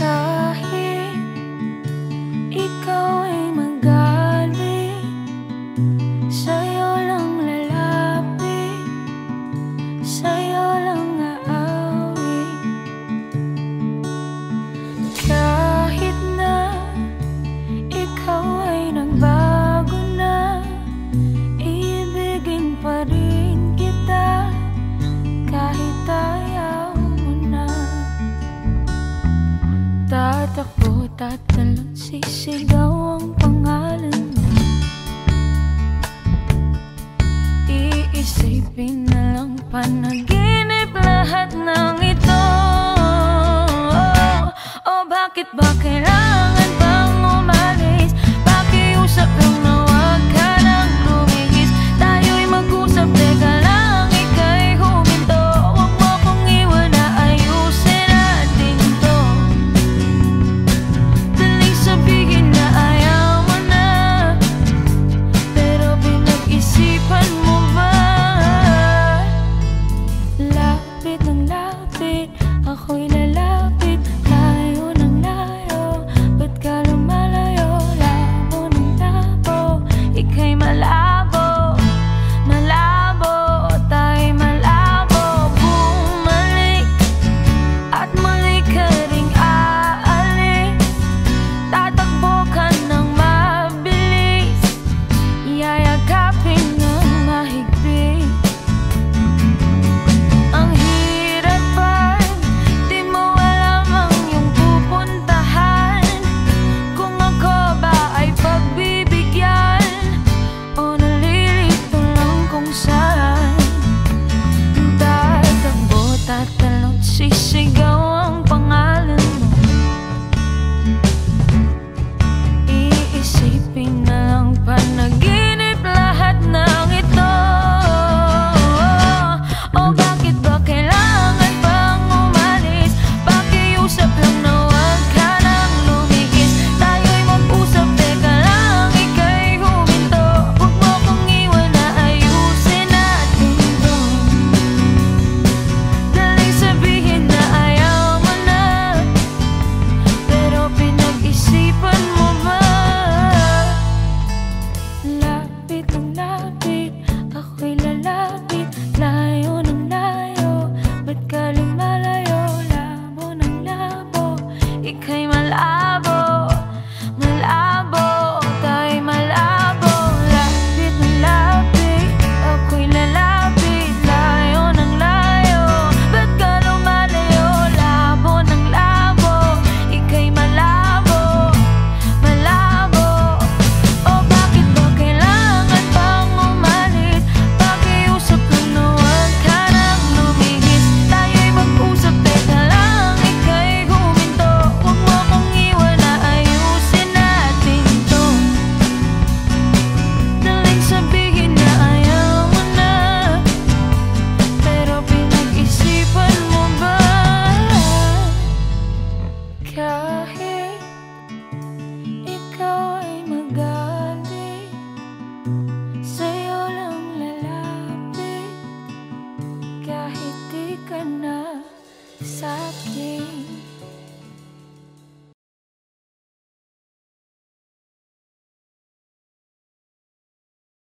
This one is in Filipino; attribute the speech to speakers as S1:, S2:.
S1: go. At nagsisigaw ang pangalan I.